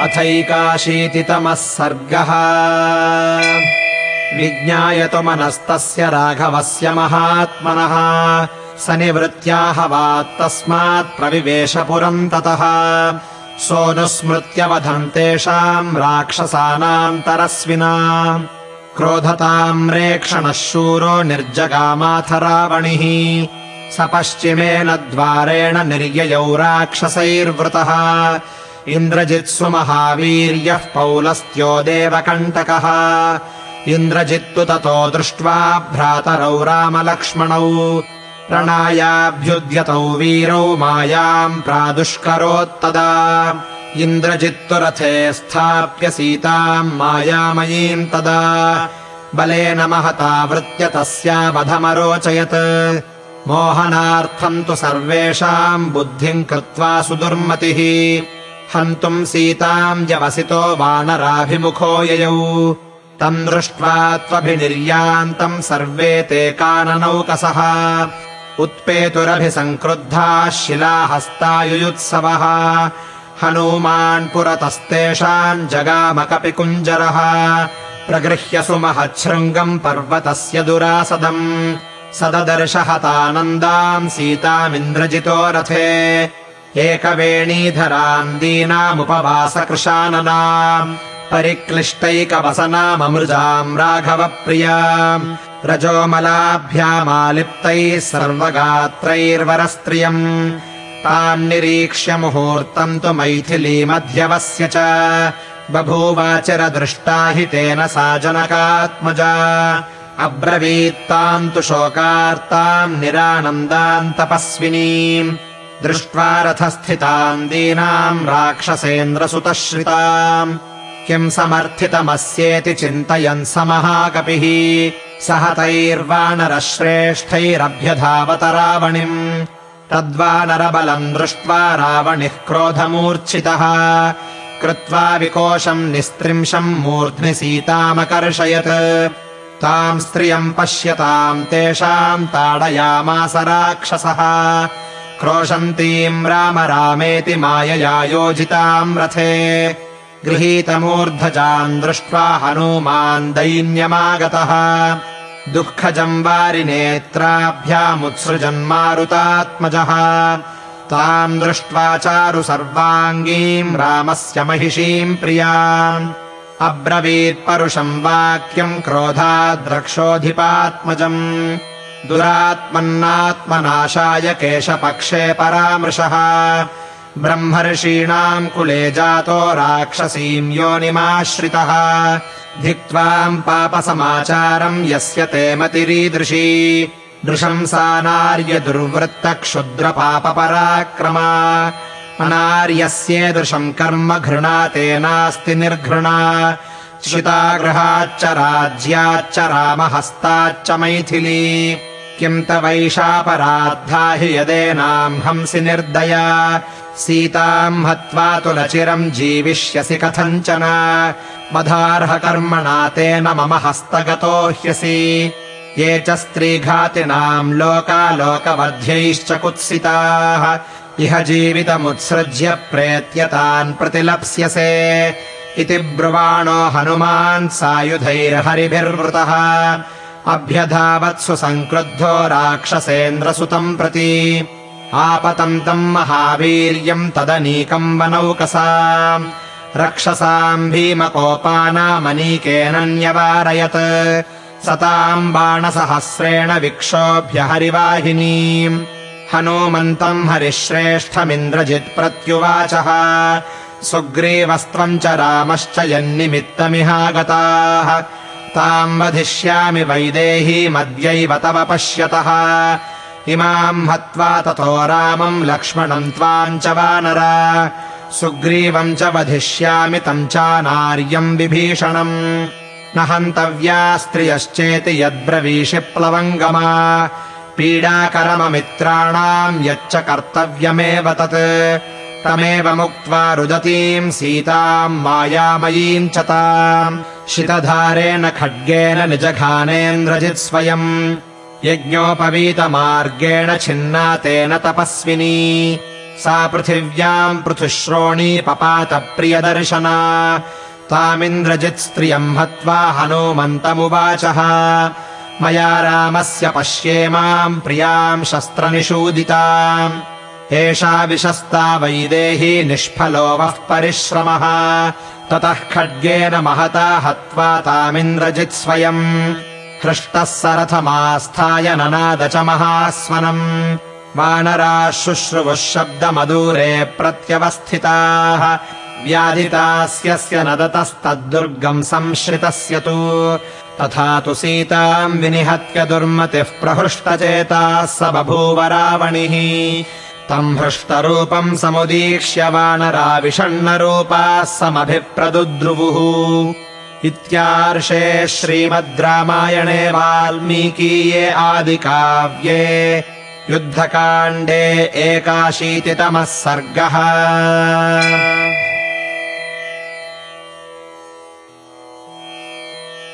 अथैकाशीतितमः सर्गः। विज्ञायतु मनस्तस्य राघवस्य महात्मनः। स निवृत्त्याहवात्तस्मात् प्रविवेशपुरम् ततः। सोऽनुस्मृत्यवधम् तेषाम् राक्षसानाम् तरस्विना। क्रोधताम् रेक्षणः शूरो निर्जगामाथ रावणिः। स पश्चिमेन द्वारेण निर्ययौ राक्षसैर्वृतः इन्द्रजित्सु महावीर्यः पौलस्त्यो देवकण्टकः। इन्द्रजित्तु ततो दृष्ट्वा भ्रातरौ रामलक्ष्मणौ। प्रणायाभ्युद्यतौ वीरौ मायाम् प्रादुष्करोत्तदा इन्द्रजित्तु रथे स्थाप्य सीताम् मायामयीम् तदा। बलेन महता वृत्य तस्यावधमरोचयत् मोहनार्थम् तु सर्वेषाम् बुद्धिम् कृत्वा सुदुर्मतिः हन्तुम् सीताम् व्यवसितो वानराभिमुखो ययौ। तम् दृष्ट्वा त्वभिनिर्यान्तम् सर्वे ते काननौकसः उत्पेतुरभिसङ्क्रुद्धाः शिलाहस्तायुयुत्सवः। हनूमान् पुरतस्तेषाम् जगामकपि कुञ्जरः प्रगृह्य सुमहच्छृङ्गम् पर्वतस्य दुरासदम्। सददर्शहतानन्दाम् सीतामिन्द्रजितो रथे एकवेणीधराम् दीनामुपवासकृशाननाम् परिक्लिष्टैकवसनाममृजाम् राघवप्रियाम् रजोमलाभ्यामालिप्तैः सर्वगात्रैर्वरस्त्रियम्। ताम् निरीक्ष्य मुहूर्तम् तु मैथिलीमध्यवस्य च। बभूवाचिरदृष्टा हि तेन सा जनकात्मजा। अब्रवीत्ताम् तु शोकार्ताम् निरानन्दाम् तपस्विनीम् दृष्ट्वा रथस्थिताम् दीनाम् राक्षसेन्द्रसुतश्रिताम्। किम् समर्थितमस्येति चिन्तयन् स महाकपिः सह तैर्वानरश्रेष्ठैरभ्यधावत रावणिम् तद्वानरबलम् दृष्ट्वा रावणिः क्रोधमूर्च्छितः। कृत्वा विकोशम् निस्त्रिंशम् मूर्ध्नि सीतामकर्षयत्। ताम् स्त्रियम् पश्यताम् तेषाम् ताडयामास राक्षसः क्रोशन्तीम् राम रामेति मायया योजिताम् रथे। गृहीतमूर्धजाम् दृष्ट्वा हनूमान् दैन्यमागतः। दुःखजम् वारिनेत्राभ्यामुत्सृजन्मारुतात्मजः ताम् दृष्ट्वा चारु सर्वाङ्गीम् रामस्य महिषीम् प्रियाम् अब्रवीत्परुषम् वाक्यम् क्रोधाद्रक्षोऽधिपात्मजम् दुरात्मन्नात्मनाशाय केशपक्षे परामृशः। ब्रह्मर्षीणाम् कुले जातो राक्षसीम् योनिमाश्रितः। धिक्त्वाम् पापसमाचारम् यस्य ते मतिरीदृशी। दुर्वृत्तक्षुद्रपापपराक्रमा अनार्यस्येदृशम् कर्म घृणा तेनास्ति निर्घृणा। श्रितागृहाच्च राज्याच्च रामहस्ताच्च मैथिली किम् तवैषापराद्धा हि यदेनाम् हंसि निर्दया? सीताम् हत्वा तुलचिरम् जीविष्यसि कथञ्चन। वधार्हकर्मणा तेन मम हस्तगतो ह्यसि। ये च स्त्रीघातिनाम् लोकालोकवध्यैश्च कुत्सिताः। इह जीवितमुत्सृज्य प्रेत्यतान् प्रतिलप्स्यसे। इति ब्रुवाणो हनुमान् सायुधैर्हरिभिर्वृतः अभ्यधावत्सु सङ्क्रुद्धो राक्षसेन्द्रसुतम् प्रति। आपतम् तम् महावीर्यम् तदनीकम् वनौकसा। रक्षसाम् भीमकोपानामनीकेन न्यवारयत् सताम् बाणसहस्रेण विक्षोभ्य हरिवाहिनीम्। हनूमन्तम् हरिश्रेष्ठमिन्द्रजित् प्रत्युवाचः सुग्रीवस्त्वम् च रामश्च यन्निमित्तमिहागताः ताम् वधिष्यामि वैदेहीमद्यैव तव पश्यतः। इमाम् हत्वा ततो रामम् लक्ष्मणम् त्वाम् च वानर। सुग्रीवम् च वधिष्यामि तम् चानार्यम् विभीषणम्। न हन्तव्या स्त्रियश्चेति यद्ब्रवीषि प्लवङ्गमा। पीडाकरममित्राणाम् यच्च कर्तव्यमेव तत्। तमेवमुक्त्वा रुदतीम् सीताम् मायामयीम् च ताम् शितधारेण खड्गेन निजघानेन्द्रजित् स्वयम्। यज्ञोपवीतमार्गेण छिन्ना तेन तपस्विनी। सा पृथिव्याम् पृथुश्रोणी पपात प्रियदर्शना तामिन्द्रजित्स्त्रियम् हत्वा हनूमन्तमुवाचः। मया रामस्य पश्येमाम् प्रियाम् शस्त्रनिषूदिताम् एषा विशस्ता वैदेही निष्फलो वः परिश्रमः। ततः खड्गेन महता हत्वा तामिन्द्रजित् स्वयम्। हृष्टः च महास्वनम्। वानराः शुश्रुवुः शब्दमदूरे प्रत्यवस्थिताः। व्याधितास्यस्य नदतस्तद्दुर्गम् संश्रितस्य तु। तथा तु सीताम् विनिहत्य दुर्मतिः प्रहृष्टचेताः स बभूव रावणिः तम् हृष्टरूपम् समुदीक्ष्य वानरा विषण्णरूपाः समभिप्रदुद्रुवुः। इत्यार्षे श्रीमद् रामायणे वाल्मीकीये आदिकाव्ये युद्धकाण्डे एकाशीतितमः सर्गः